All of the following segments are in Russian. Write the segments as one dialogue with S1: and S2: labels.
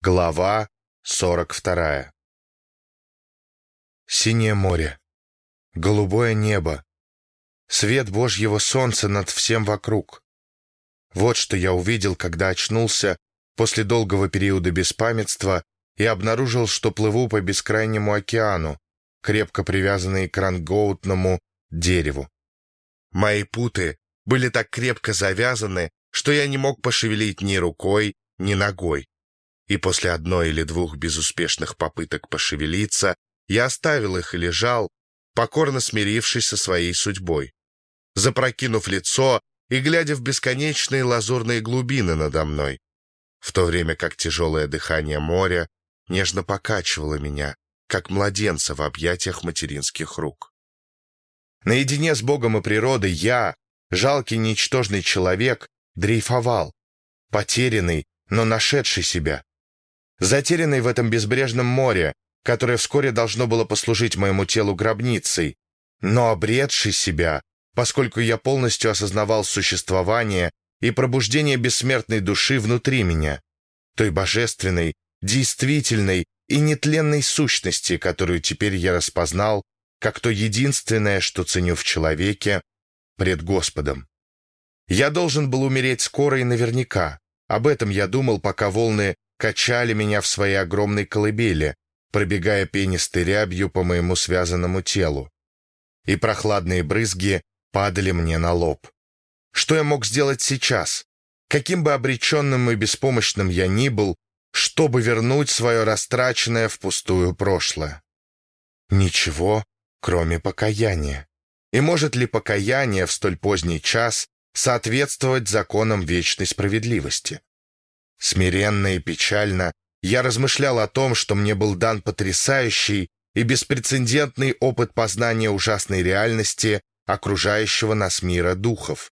S1: Глава 42 Синее море, голубое небо, свет Божьего солнца над всем вокруг. Вот что я увидел, когда очнулся после долгого периода беспамятства и обнаружил, что плыву по бескрайнему океану, крепко привязанный к рангоутному дереву. Мои путы были так крепко завязаны, что я не мог пошевелить ни рукой, ни ногой и после одной или двух безуспешных попыток пошевелиться я оставил их и лежал, покорно смирившись со своей судьбой. Запрокинув лицо и глядя в бесконечные лазурные глубины надо мной, в то время как тяжелое дыхание моря нежно покачивало меня, как младенца в объятиях материнских рук. Наедине с Богом и природой я, жалкий ничтожный человек, дрейфовал, потерянный, но нашедший себя, затерянный в этом безбрежном море, которое вскоре должно было послужить моему телу гробницей, но обретший себя, поскольку я полностью осознавал существование и пробуждение бессмертной души внутри меня, той божественной, действительной и нетленной сущности, которую теперь я распознал как то единственное, что ценю в человеке пред Господом. Я должен был умереть скоро и наверняка. Об этом я думал, пока волны качали меня в своей огромной колыбели, пробегая пенистой рябью по моему связанному телу. И прохладные брызги падали мне на лоб. Что я мог сделать сейчас? Каким бы обреченным и беспомощным я ни был, чтобы вернуть свое растраченное впустую прошлое? Ничего, кроме покаяния. И может ли покаяние в столь поздний час соответствовать законам вечной справедливости? Смиренно и печально я размышлял о том, что мне был дан потрясающий и беспрецедентный опыт познания ужасной реальности окружающего нас мира духов.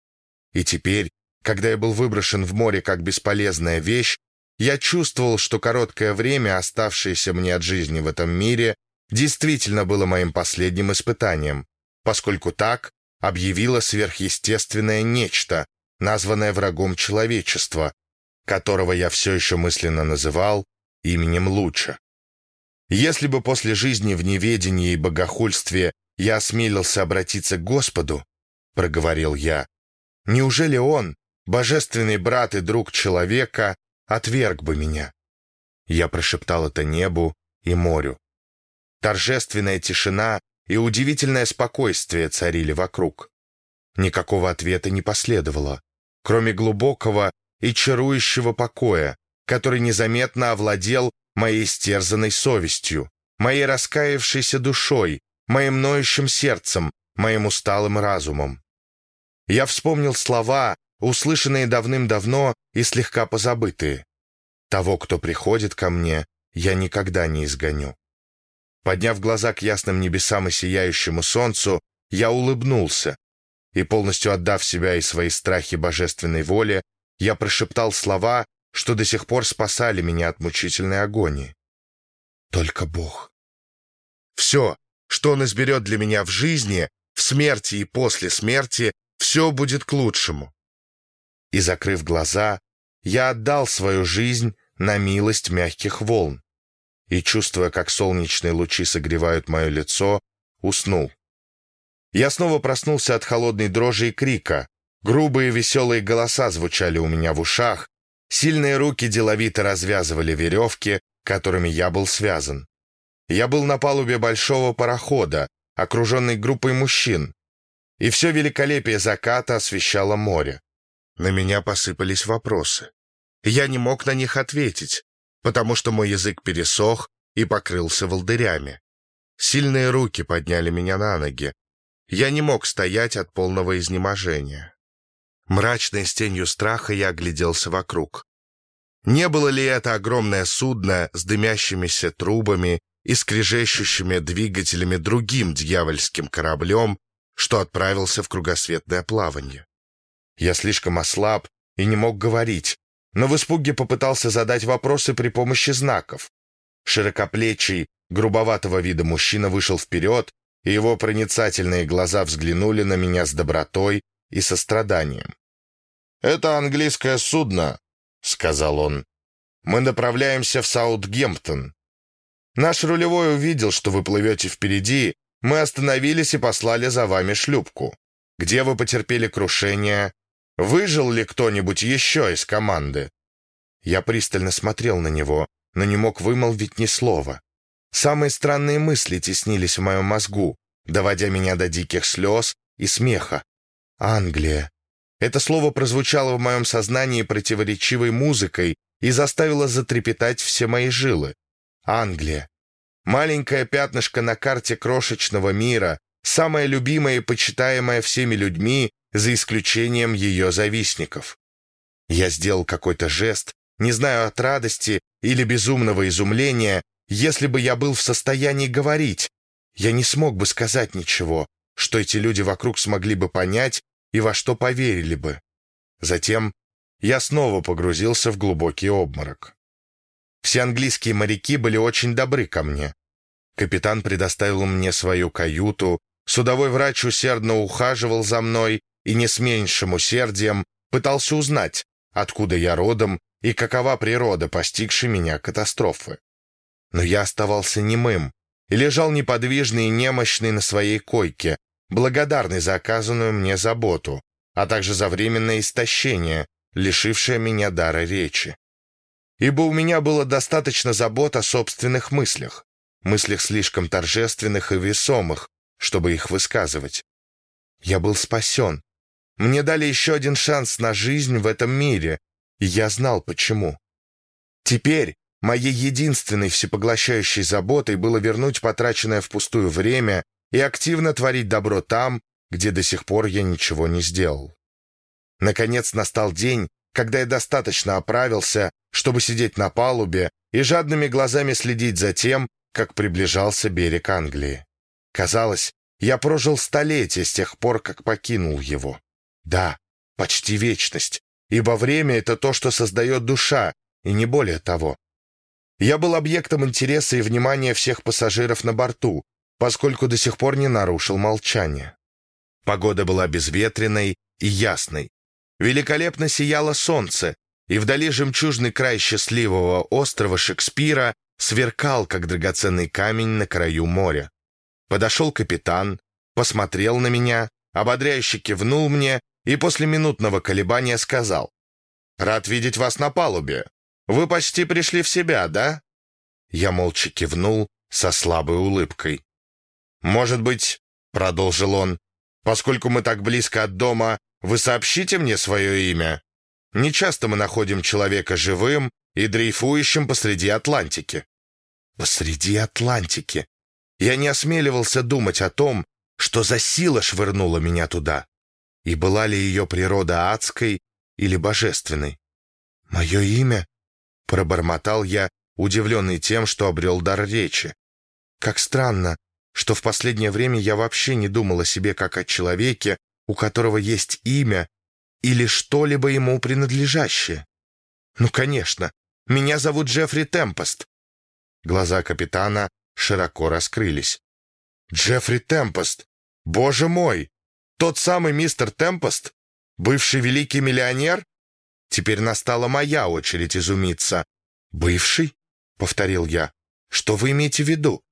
S1: И теперь, когда я был выброшен в море как бесполезная вещь, я чувствовал, что короткое время, оставшееся мне от жизни в этом мире, действительно было моим последним испытанием, поскольку так объявило сверхъестественное нечто, названное врагом человечества, которого я все еще мысленно называл именем Луча. Если бы после жизни в неведении и богохульстве я осмелился обратиться к Господу, — проговорил я, — неужели Он, божественный брат и друг человека, отверг бы меня? Я прошептал это небу и морю. Торжественная тишина и удивительное спокойствие царили вокруг. Никакого ответа не последовало, кроме глубокого и чарующего покоя, который незаметно овладел моей стерзанной совестью, моей раскаявшейся душой, моим ноющим сердцем, моим усталым разумом. Я вспомнил слова, услышанные давным-давно и слегка позабытые. «Того, кто приходит ко мне, я никогда не изгоню». Подняв глаза к ясным небесам и сияющему солнцу, я улыбнулся и, полностью отдав себя и свои страхи божественной воле, я прошептал слова, что до сих пор спасали меня от мучительной агонии. Только Бог. Все, что Он изберет для меня в жизни, в смерти и после смерти, все будет к лучшему. И, закрыв глаза, я отдал свою жизнь на милость мягких волн и, чувствуя, как солнечные лучи согревают мое лицо, уснул. Я снова проснулся от холодной дрожи и крика, Грубые веселые голоса звучали у меня в ушах, сильные руки деловито развязывали веревки, которыми я был связан. Я был на палубе большого парохода, окруженный группой мужчин, и все великолепие заката освещало море. На меня посыпались вопросы. Я не мог на них ответить, потому что мой язык пересох и покрылся волдырями. Сильные руки подняли меня на ноги. Я не мог стоять от полного изнеможения. Мрачной с тенью страха я огляделся вокруг. Не было ли это огромное судно с дымящимися трубами и скрежещущими двигателями другим дьявольским кораблем, что отправился в кругосветное плавание? Я слишком ослаб и не мог говорить, но в испуге попытался задать вопросы при помощи знаков. Широкоплечий, грубоватого вида мужчина вышел вперед, и его проницательные глаза взглянули на меня с добротой и состраданием. «Это английское судно», — сказал он. мы направляемся в Саутгемптон. Наш рулевой увидел, что вы плывете впереди, мы остановились и послали за вами шлюпку. Где вы потерпели крушение? Выжил ли кто-нибудь еще из команды?» Я пристально смотрел на него, но не мог вымолвить ни слова. Самые странные мысли теснились в моем мозгу, доводя меня до диких слез и смеха. «Англия». Это слово прозвучало в моем сознании противоречивой музыкой и заставило затрепетать все мои жилы. Англия. Маленькое пятнышко на карте крошечного мира, самое любимое и почитаемое всеми людьми, за исключением ее завистников. Я сделал какой-то жест, не знаю от радости или безумного изумления, если бы я был в состоянии говорить, я не смог бы сказать ничего, что эти люди вокруг смогли бы понять и во что поверили бы. Затем я снова погрузился в глубокий обморок. Все английские моряки были очень добры ко мне. Капитан предоставил мне свою каюту, судовой врач усердно ухаживал за мной и не с меньшим усердием пытался узнать, откуда я родом и какова природа постигшей меня катастрофы. Но я оставался немым и лежал неподвижный и немощный на своей койке, благодарный за оказанную мне заботу, а также за временное истощение, лишившее меня дара речи. Ибо у меня было достаточно забот о собственных мыслях, мыслях слишком торжественных и весомых, чтобы их высказывать. Я был спасен. Мне дали еще один шанс на жизнь в этом мире, и я знал почему. Теперь моей единственной всепоглощающей заботой было вернуть потраченное впустую время и активно творить добро там, где до сих пор я ничего не сделал. Наконец настал день, когда я достаточно оправился, чтобы сидеть на палубе и жадными глазами следить за тем, как приближался берег Англии. Казалось, я прожил столетие с тех пор, как покинул его. Да, почти вечность, ибо время — это то, что создает душа, и не более того. Я был объектом интереса и внимания всех пассажиров на борту, поскольку до сих пор не нарушил молчание. Погода была безветренной и ясной. Великолепно сияло солнце, и вдали жемчужный край счастливого острова Шекспира сверкал, как драгоценный камень на краю моря. Подошел капитан, посмотрел на меня, ободряюще кивнул мне и после минутного колебания сказал, «Рад видеть вас на палубе. Вы почти пришли в себя, да?» Я молча кивнул со слабой улыбкой. «Может быть, — продолжил он, — поскольку мы так близко от дома, вы сообщите мне свое имя? Не часто мы находим человека живым и дрейфующим посреди Атлантики». «Посреди Атлантики?» Я не осмеливался думать о том, что за сила швырнула меня туда, и была ли ее природа адской или божественной. «Мое имя?» — пробормотал я, удивленный тем, что обрел дар речи. «Как странно, что в последнее время я вообще не думал о себе как о человеке, у которого есть имя или что-либо ему принадлежащее. Ну, конечно, меня зовут Джеффри Темпост». Глаза капитана широко раскрылись. «Джеффри Темпост! Боже мой! Тот самый мистер Темпост? Бывший великий миллионер?» Теперь настала моя очередь изумиться. «Бывший?» — повторил я. «Что вы имеете в виду?»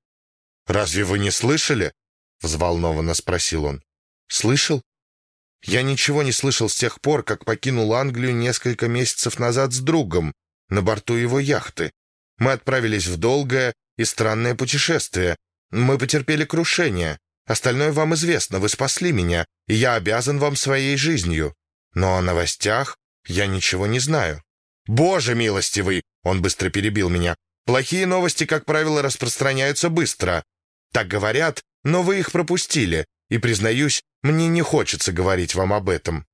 S1: «Разве вы не слышали?» — взволнованно спросил он. «Слышал? Я ничего не слышал с тех пор, как покинул Англию несколько месяцев назад с другом на борту его яхты. Мы отправились в долгое и странное путешествие. Мы потерпели крушение. Остальное вам известно, вы спасли меня, и я обязан вам своей жизнью. Но о новостях я ничего не знаю. Боже милостивый, он быстро перебил меня. Плохие новости, как правило, распространяются быстро. Так говорят, но вы их пропустили, и, признаюсь, мне не хочется говорить вам об этом».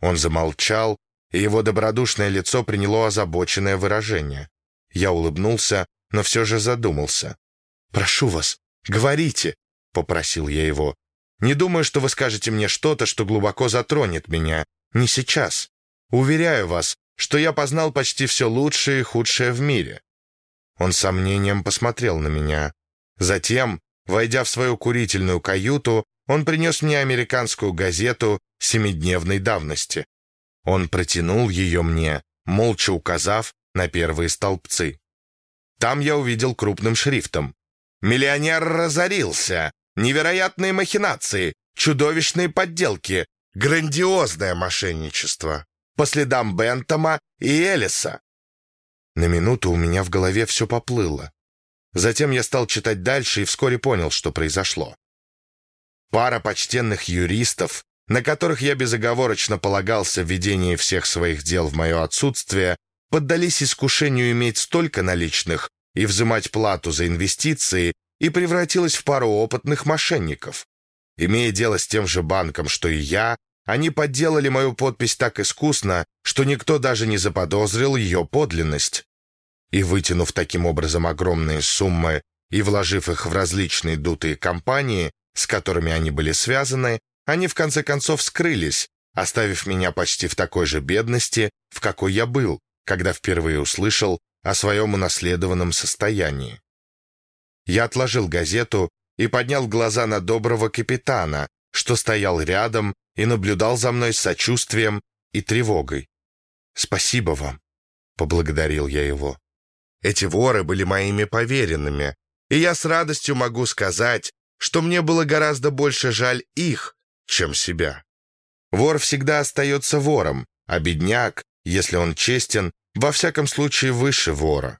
S1: Он замолчал, и его добродушное лицо приняло озабоченное выражение. Я улыбнулся, но все же задумался. «Прошу вас, говорите», — попросил я его. «Не думаю, что вы скажете мне что-то, что глубоко затронет меня. Не сейчас. Уверяю вас, что я познал почти все лучшее и худшее в мире». Он с сомнением посмотрел на меня. Затем, войдя в свою курительную каюту, он принес мне американскую газету семидневной давности. Он протянул ее мне, молча указав на первые столбцы. Там я увидел крупным шрифтом. «Миллионер разорился! Невероятные махинации! Чудовищные подделки! Грандиозное мошенничество!» По следам Бентома и Элиса. На минуту у меня в голове все поплыло. Затем я стал читать дальше и вскоре понял, что произошло. Пара почтенных юристов, на которых я безоговорочно полагался в ведении всех своих дел в мое отсутствие, поддались искушению иметь столько наличных и взимать плату за инвестиции и превратилась в пару опытных мошенников. Имея дело с тем же банком, что и я, они подделали мою подпись так искусно, что никто даже не заподозрил ее подлинность. И вытянув таким образом огромные суммы и вложив их в различные дутые компании, с которыми они были связаны, они в конце концов скрылись, оставив меня почти в такой же бедности, в какой я был, когда впервые услышал о своем унаследованном состоянии. Я отложил газету и поднял глаза на доброго капитана, что стоял рядом и наблюдал за мной с сочувствием и тревогой. «Спасибо вам», — поблагодарил я его. Эти воры были моими поверенными, и я с радостью могу сказать, что мне было гораздо больше жаль их, чем себя. Вор всегда остается вором, а бедняк, если он честен, во всяком случае выше вора.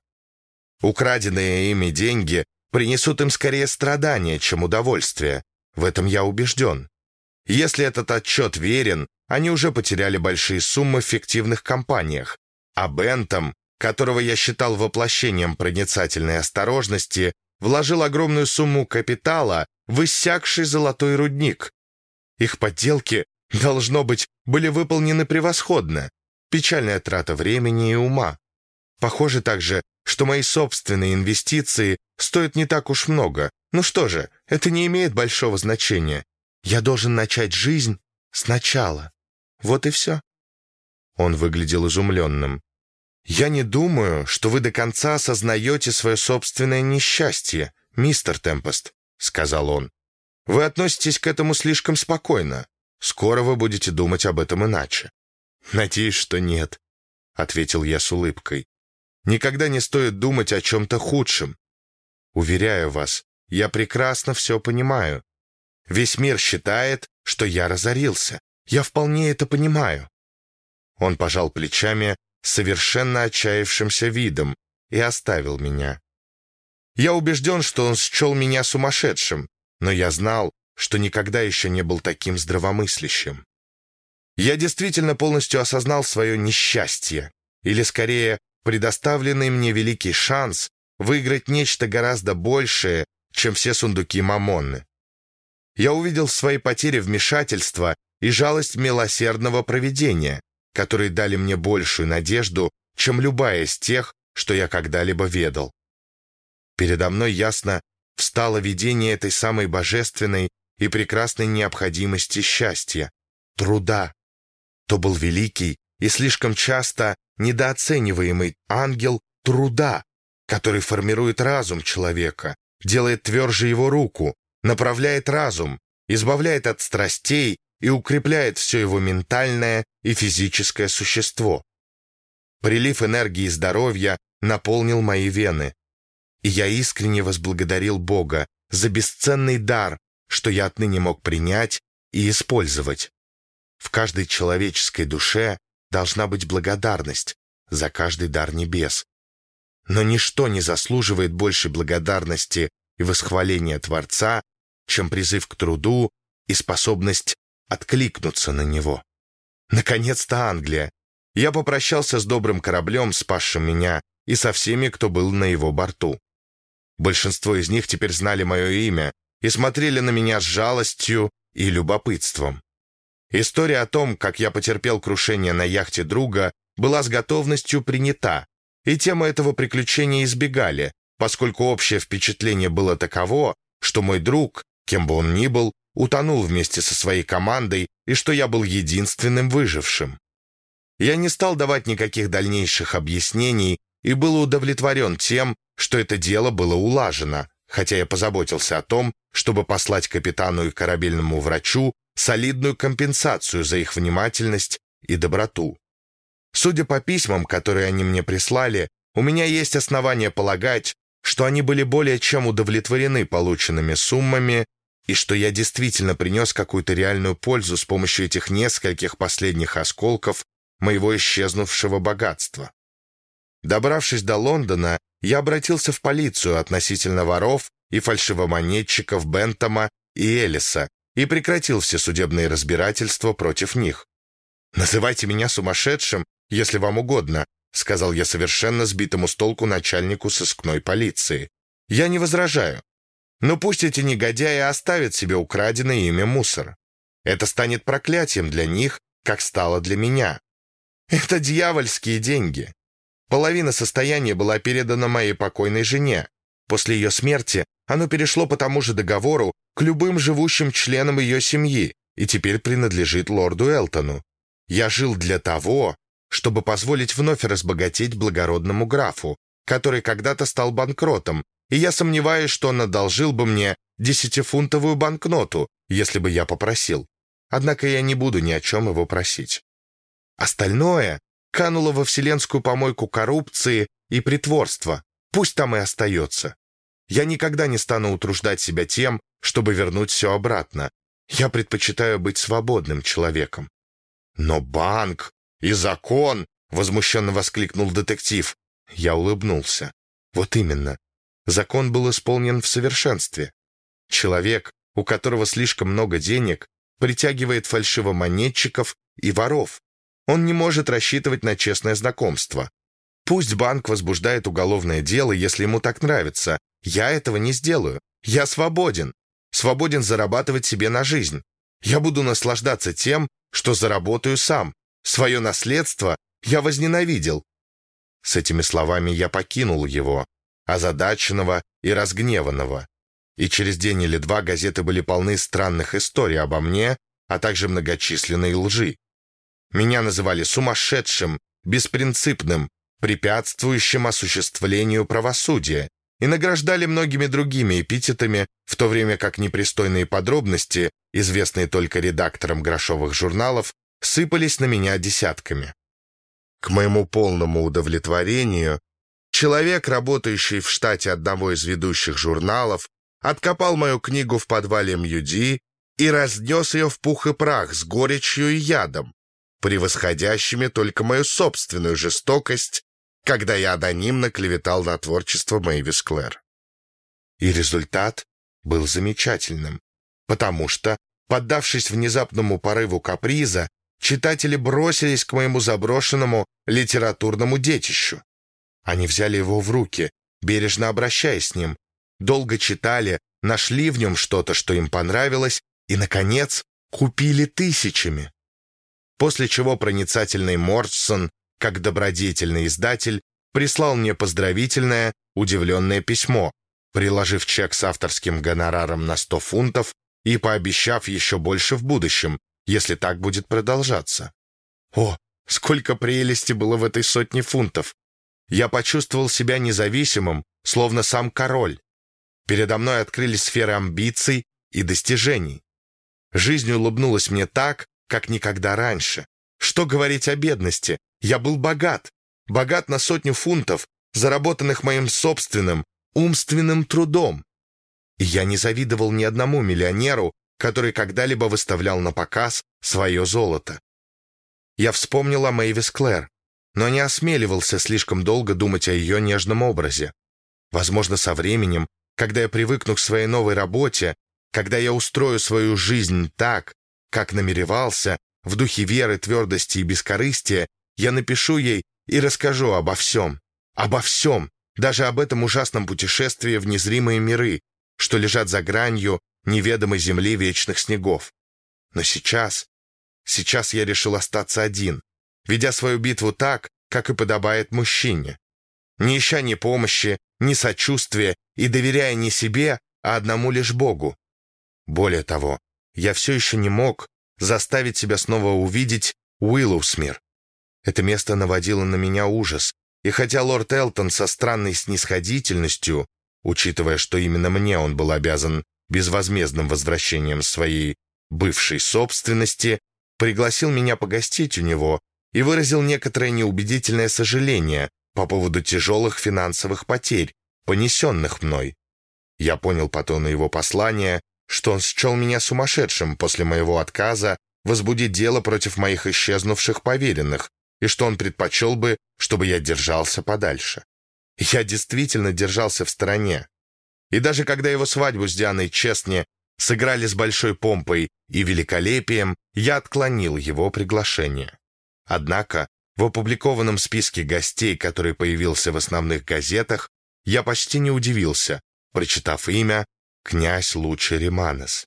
S1: Украденные ими деньги принесут им скорее страдания, чем удовольствие. В этом я убежден. Если этот отчет верен, они уже потеряли большие суммы в фиктивных компаниях, а Бентом, которого я считал воплощением проницательной осторожности, вложил огромную сумму капитала в иссякший золотой рудник. Их подделки, должно быть, были выполнены превосходно. Печальная трата времени и ума. Похоже также, что мои собственные инвестиции стоят не так уж много. Ну что же, это не имеет большого значения. Я должен начать жизнь сначала. Вот и все. Он выглядел изумленным. «Я не думаю, что вы до конца осознаете свое собственное несчастье, мистер Темпест», — сказал он. «Вы относитесь к этому слишком спокойно. Скоро вы будете думать об этом иначе». «Надеюсь, что нет», — ответил я с улыбкой. «Никогда не стоит думать о чем-то худшем. Уверяю вас, я прекрасно все понимаю. Весь мир считает, что я разорился. Я вполне это понимаю». Он пожал плечами, совершенно отчаявшимся видом и оставил меня. Я убежден, что он счел меня сумасшедшим, но я знал, что никогда еще не был таким здравомыслящим. Я действительно полностью осознал свое несчастье, или скорее предоставленный мне великий шанс выиграть нечто гораздо большее, чем все сундуки Мамонны. Я увидел в своей потере вмешательства и жалость милосердного провидения, которые дали мне большую надежду, чем любая из тех, что я когда-либо ведал. Передо мной ясно встало видение этой самой божественной и прекрасной необходимости счастья, труда. То был великий и слишком часто недооцениваемый ангел труда, который формирует разум человека, делает тверже его руку, направляет разум, избавляет от страстей и укрепляет все его ментальное и физическое существо. Прилив энергии и здоровья наполнил мои вены, и я искренне возблагодарил Бога за бесценный дар, что я отныне мог принять и использовать. В каждой человеческой душе должна быть благодарность за каждый дар небес. Но ничто не заслуживает большей благодарности и восхваления Творца, чем призыв к труду и способность откликнуться на него. Наконец-то Англия. Я попрощался с добрым кораблем, спасшим меня, и со всеми, кто был на его борту. Большинство из них теперь знали мое имя и смотрели на меня с жалостью и любопытством. История о том, как я потерпел крушение на яхте друга, была с готовностью принята, и тему этого приключения избегали, поскольку общее впечатление было таково, что мой друг, кем бы он ни был, утонул вместе со своей командой и что я был единственным выжившим. Я не стал давать никаких дальнейших объяснений и был удовлетворен тем, что это дело было улажено, хотя я позаботился о том, чтобы послать капитану и корабельному врачу солидную компенсацию за их внимательность и доброту. Судя по письмам, которые они мне прислали, у меня есть основания полагать, что они были более чем удовлетворены полученными суммами и что я действительно принес какую-то реальную пользу с помощью этих нескольких последних осколков моего исчезнувшего богатства. Добравшись до Лондона, я обратился в полицию относительно воров и фальшивомонетчиков Бентома и Элиса и прекратил все судебные разбирательства против них. «Называйте меня сумасшедшим, если вам угодно», сказал я совершенно сбитому с толку начальнику сыскной полиции. «Я не возражаю. Но пусть эти негодяи оставят себе украденное ими мусор. Это станет проклятием для них, как стало для меня. Это дьявольские деньги. Половина состояния была передана моей покойной жене. После ее смерти оно перешло по тому же договору к любым живущим членам ее семьи и теперь принадлежит лорду Элтону. Я жил для того, чтобы позволить вновь разбогатеть благородному графу, который когда-то стал банкротом, и я сомневаюсь, что он одолжил бы мне десятифунтовую банкноту, если бы я попросил. Однако я не буду ни о чем его просить. Остальное кануло во вселенскую помойку коррупции и притворства. Пусть там и остается. Я никогда не стану утруждать себя тем, чтобы вернуть все обратно. Я предпочитаю быть свободным человеком. Но банк и закон, возмущенно воскликнул детектив. Я улыбнулся. Вот именно. Закон был исполнен в совершенстве. Человек, у которого слишком много денег, притягивает фальшивомонетчиков и воров. Он не может рассчитывать на честное знакомство. Пусть банк возбуждает уголовное дело, если ему так нравится. Я этого не сделаю. Я свободен. Свободен зарабатывать себе на жизнь. Я буду наслаждаться тем, что заработаю сам. Свое наследство я возненавидел. С этими словами я покинул его, озадаченного и разгневанного. И через день или два газеты были полны странных историй обо мне, а также многочисленной лжи. Меня называли сумасшедшим, беспринципным, препятствующим осуществлению правосудия и награждали многими другими эпитетами, в то время как непристойные подробности, известные только редакторам грошовых журналов, сыпались на меня десятками. К моему полному удовлетворению Человек, работающий в штате одного из ведущих журналов, откопал мою книгу в подвале Мьюди и разнес ее в пух и прах с горечью и ядом, превосходящими только мою собственную жестокость, когда я анонимно клеветал на творчество Мэйвис Клэр. И результат был замечательным, потому что, поддавшись внезапному порыву каприза, читатели бросились к моему заброшенному литературному детищу. Они взяли его в руки, бережно обращаясь с ним, долго читали, нашли в нем что-то, что им понравилось, и, наконец, купили тысячами. После чего проницательный Мордсон, как добродетельный издатель, прислал мне поздравительное, удивленное письмо, приложив чек с авторским гонораром на 100 фунтов и пообещав еще больше в будущем, если так будет продолжаться. О, сколько прелести было в этой сотне фунтов! Я почувствовал себя независимым, словно сам король. Передо мной открылись сферы амбиций и достижений. Жизнь улыбнулась мне так, как никогда раньше. Что говорить о бедности? Я был богат. Богат на сотню фунтов, заработанных моим собственным, умственным трудом. И я не завидовал ни одному миллионеру, который когда-либо выставлял на показ свое золото. Я вспомнил о Мэйвис Клэр но не осмеливался слишком долго думать о ее нежном образе. Возможно, со временем, когда я привыкну к своей новой работе, когда я устрою свою жизнь так, как намеревался, в духе веры, твердости и бескорыстия, я напишу ей и расскажу обо всем. Обо всем, даже об этом ужасном путешествии в незримые миры, что лежат за гранью неведомой земли вечных снегов. Но сейчас, сейчас я решил остаться один, ведя свою битву так, как и подобает мужчине. Не ища ни помощи, ни сочувствия и доверяя не себе, а одному лишь Богу. Более того, я все еще не мог заставить себя снова увидеть Уиллоусмир. Это место наводило на меня ужас, и хотя лорд Элтон со странной снисходительностью, учитывая, что именно мне он был обязан безвозмездным возвращением своей бывшей собственности, пригласил меня погостить у него, и выразил некоторое неубедительное сожаление по поводу тяжелых финансовых потерь, понесенных мной. Я понял по тону его послания, что он счел меня сумасшедшим после моего отказа возбудить дело против моих исчезнувших поверенных, и что он предпочел бы, чтобы я держался подальше. Я действительно держался в стороне. И даже когда его свадьбу с Дианой Честни сыграли с большой помпой и великолепием, я отклонил его приглашение. Однако в опубликованном списке гостей, который появился в основных газетах, я почти не удивился, прочитав имя «Князь Лучи Риманес».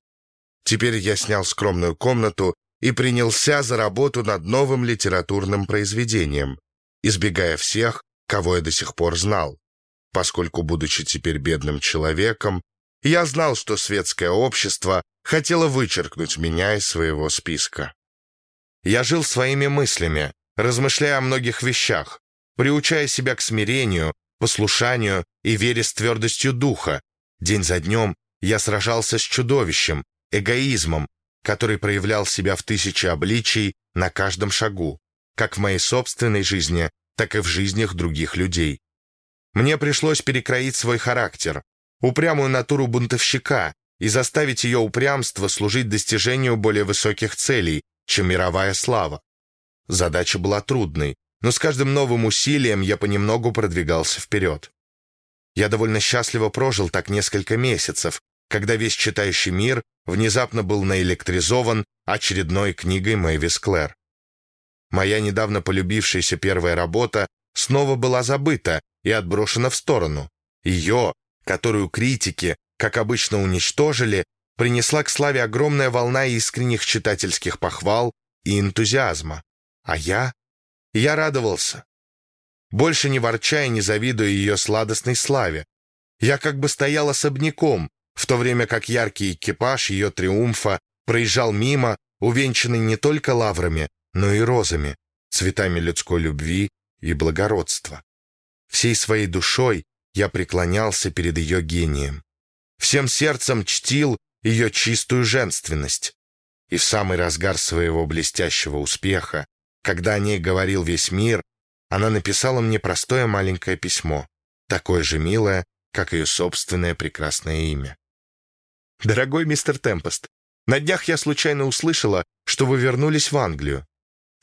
S1: Теперь я снял скромную комнату и принялся за работу над новым литературным произведением, избегая всех, кого я до сих пор знал, поскольку, будучи теперь бедным человеком, я знал, что светское общество хотело вычеркнуть меня из своего списка. Я жил своими мыслями, размышляя о многих вещах, приучая себя к смирению, послушанию и вере с твердостью духа. День за днем я сражался с чудовищем, эгоизмом, который проявлял себя в тысячи обличий на каждом шагу, как в моей собственной жизни, так и в жизнях других людей. Мне пришлось перекроить свой характер, упрямую натуру бунтовщика и заставить ее упрямство служить достижению более высоких целей, чем мировая слава. Задача была трудной, но с каждым новым усилием я понемногу продвигался вперед. Я довольно счастливо прожил так несколько месяцев, когда весь читающий мир внезапно был наэлектризован очередной книгой Мэвис Клэр. Моя недавно полюбившаяся первая работа снова была забыта и отброшена в сторону. Ее, которую критики, как обычно, уничтожили, принесла к славе огромная волна искренних читательских похвал и энтузиазма. А я? Я радовался. Больше не ворча и не завидуя ее сладостной славе. Я как бы стоял особняком, в то время как яркий экипаж ее триумфа проезжал мимо, увенчанный не только лаврами, но и розами, цветами людской любви и благородства. Всей своей душой я преклонялся перед ее гением. Всем сердцем чтил ее чистую женственность. И в самый разгар своего блестящего успеха, когда о ней говорил весь мир, она написала мне простое маленькое письмо, такое же милое, как ее собственное прекрасное имя. «Дорогой мистер Темпест, на днях я случайно услышала, что вы вернулись в Англию.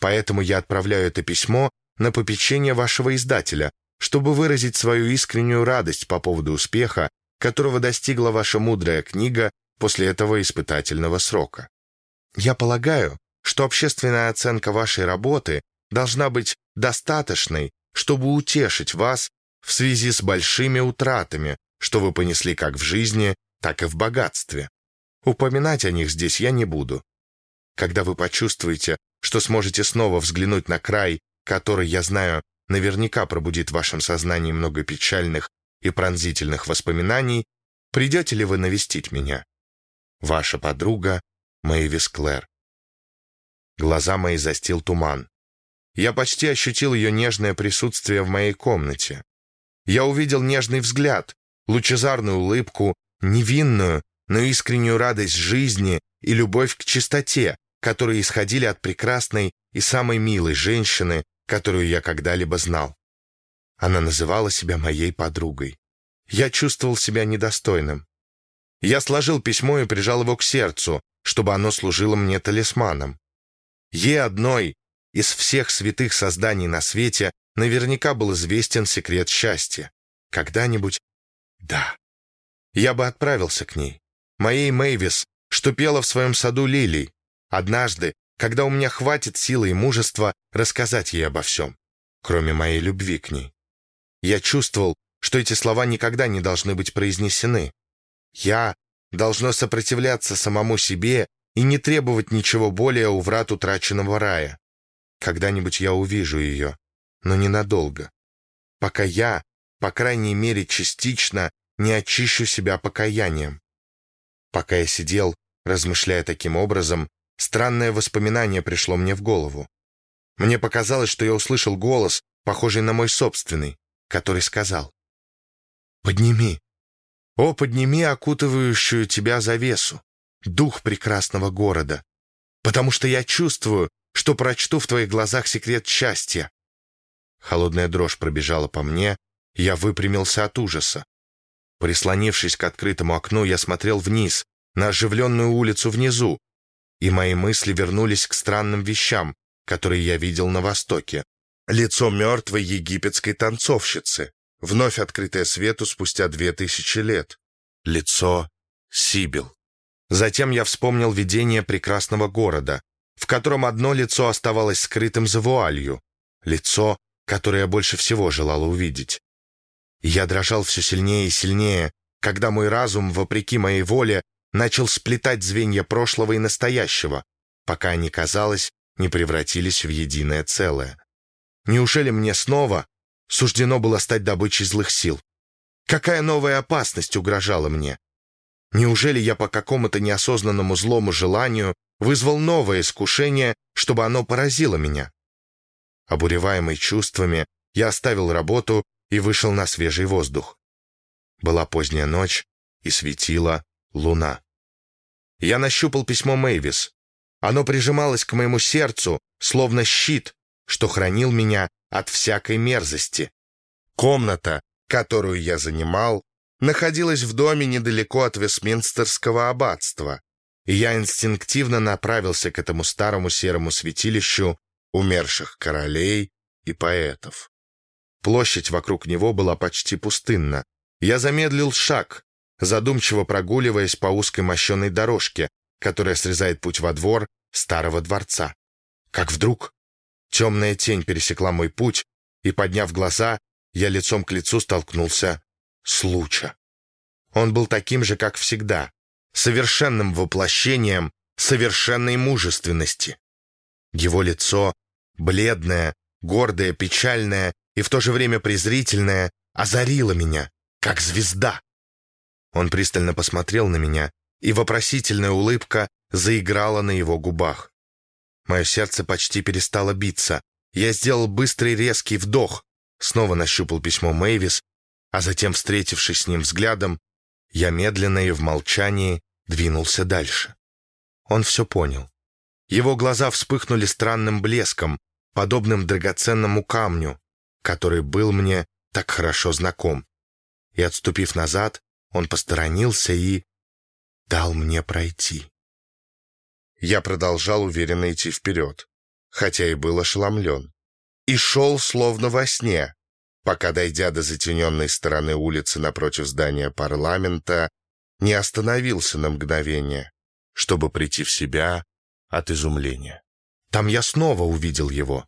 S1: Поэтому я отправляю это письмо на попечение вашего издателя, чтобы выразить свою искреннюю радость по поводу успеха, которого достигла ваша мудрая книга после этого испытательного срока. Я полагаю, что общественная оценка вашей работы должна быть достаточной, чтобы утешить вас в связи с большими утратами, что вы понесли как в жизни, так и в богатстве. Упоминать о них здесь я не буду. Когда вы почувствуете, что сможете снова взглянуть на край, который, я знаю, наверняка пробудит в вашем сознании много печальных и пронзительных воспоминаний, придете ли вы навестить меня? Ваша подруга Мэйвис Клэр. Глаза мои застил туман. Я почти ощутил ее нежное присутствие в моей комнате. Я увидел нежный взгляд, лучезарную улыбку, невинную, но искреннюю радость жизни и любовь к чистоте, которые исходили от прекрасной и самой милой женщины, которую я когда-либо знал. Она называла себя моей подругой. Я чувствовал себя недостойным. Я сложил письмо и прижал его к сердцу, чтобы оно служило мне талисманом. Ей одной из всех святых созданий на свете наверняка был известен секрет счастья. Когда-нибудь... Да. Я бы отправился к ней. Моей Мэйвис, что пела в своем саду лилий. Однажды, когда у меня хватит силы и мужества рассказать ей обо всем, кроме моей любви к ней. Я чувствовал, что эти слова никогда не должны быть произнесены. Я должно сопротивляться самому себе и не требовать ничего более у врат утраченного рая. Когда-нибудь я увижу ее, но ненадолго. Пока я, по крайней мере частично, не очищу себя покаянием. Пока я сидел, размышляя таким образом, странное воспоминание пришло мне в голову. Мне показалось, что я услышал голос, похожий на мой собственный, который сказал «Подними, о, подними окутывающую тебя завесу, дух прекрасного города, потому что я чувствую, что прочту в твоих глазах секрет счастья». Холодная дрожь пробежала по мне, я выпрямился от ужаса. Прислонившись к открытому окну, я смотрел вниз, на оживленную улицу внизу, и мои мысли вернулись к странным вещам, которые я видел на Востоке. Лицо мертвой египетской танцовщицы, вновь открытое свету спустя две тысячи лет. Лицо Сибил. Затем я вспомнил видение прекрасного города, в котором одно лицо оставалось скрытым за вуалью, лицо, которое я больше всего желал увидеть. я дрожал все сильнее и сильнее, когда мой разум, вопреки моей воле, начал сплетать звенья прошлого и настоящего, пока они, казалось, не превратились в единое целое. Неужели мне снова суждено было стать добычей злых сил? Какая новая опасность угрожала мне? Неужели я по какому-то неосознанному злому желанию вызвал новое искушение, чтобы оно поразило меня? Обуреваемый чувствами, я оставил работу и вышел на свежий воздух. Была поздняя ночь, и светила луна. Я нащупал письмо Мэйвис. Оно прижималось к моему сердцу, словно щит, что хранил меня от всякой мерзости. Комната, которую я занимал, находилась в доме недалеко от Вестминстерского аббатства, и я инстинктивно направился к этому старому серому святилищу умерших королей и поэтов. Площадь вокруг него была почти пустынна. Я замедлил шаг, задумчиво прогуливаясь по узкой мощенной дорожке, которая срезает путь во двор старого дворца. Как вдруг темная тень пересекла мой путь, и, подняв глаза, я лицом к лицу столкнулся с Луча. Он был таким же, как всегда, совершенным воплощением совершенной мужественности. Его лицо, бледное, гордое, печальное и в то же время презрительное, озарило меня, как звезда. Он пристально посмотрел на меня, и вопросительная улыбка заиграла на его губах. Мое сердце почти перестало биться. Я сделал быстрый резкий вдох, снова нащупал письмо Мэйвис, а затем, встретившись с ним взглядом, я медленно и в молчании двинулся дальше. Он все понял. Его глаза вспыхнули странным блеском, подобным драгоценному камню, который был мне так хорошо знаком. И, отступив назад, он посторонился и дал мне пройти. Я продолжал уверенно идти вперед, хотя и был ошеломлен. И шел словно во сне, пока, дойдя до затененной стороны улицы напротив здания парламента, не остановился на мгновение, чтобы прийти в себя от изумления. Там я снова увидел его,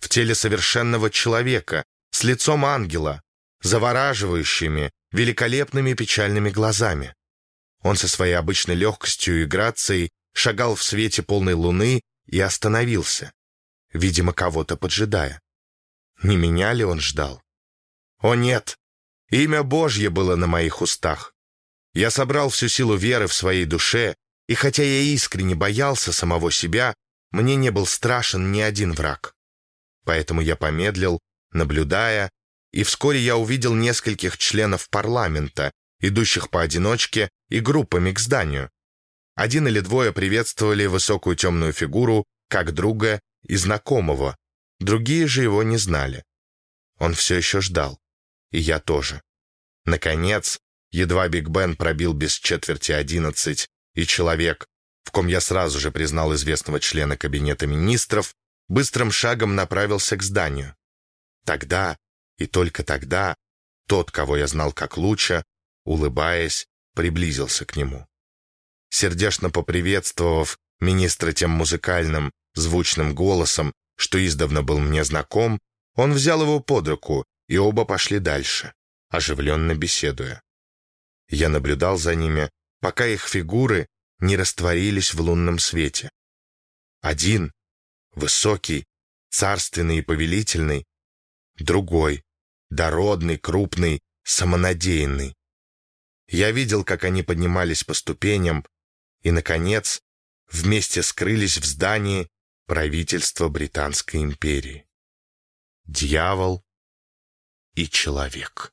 S1: в теле совершенного человека, с лицом ангела, завораживающими, великолепными печальными глазами. Он со своей обычной легкостью и грацией шагал в свете полной луны и остановился, видимо, кого-то поджидая. Не меня ли он ждал? О нет, имя Божье было на моих устах. Я собрал всю силу веры в своей душе, и хотя я искренне боялся самого себя, мне не был страшен ни один враг. Поэтому я помедлил, наблюдая, и вскоре я увидел нескольких членов парламента, идущих поодиночке и группами к зданию. Один или двое приветствовали высокую темную фигуру как друга и знакомого, другие же его не знали. Он все еще ждал, и я тоже. Наконец, едва Биг Бен пробил без четверти одиннадцать, и человек, в ком я сразу же признал известного члена кабинета министров, быстрым шагом направился к зданию. Тогда и только тогда тот, кого я знал как лучше, улыбаясь, приблизился к нему. Сердечно поприветствовав министра тем музыкальным, звучным голосом, что издавна был мне знаком, он взял его под руку, и оба пошли дальше, оживленно беседуя. Я наблюдал за ними, пока их фигуры не растворились в лунном свете. Один, высокий, царственный и повелительный, другой, дородный, крупный, самонадеянный. Я видел, как они поднимались по ступеням и, наконец, вместе скрылись в здании правительства Британской империи. Дьявол и человек.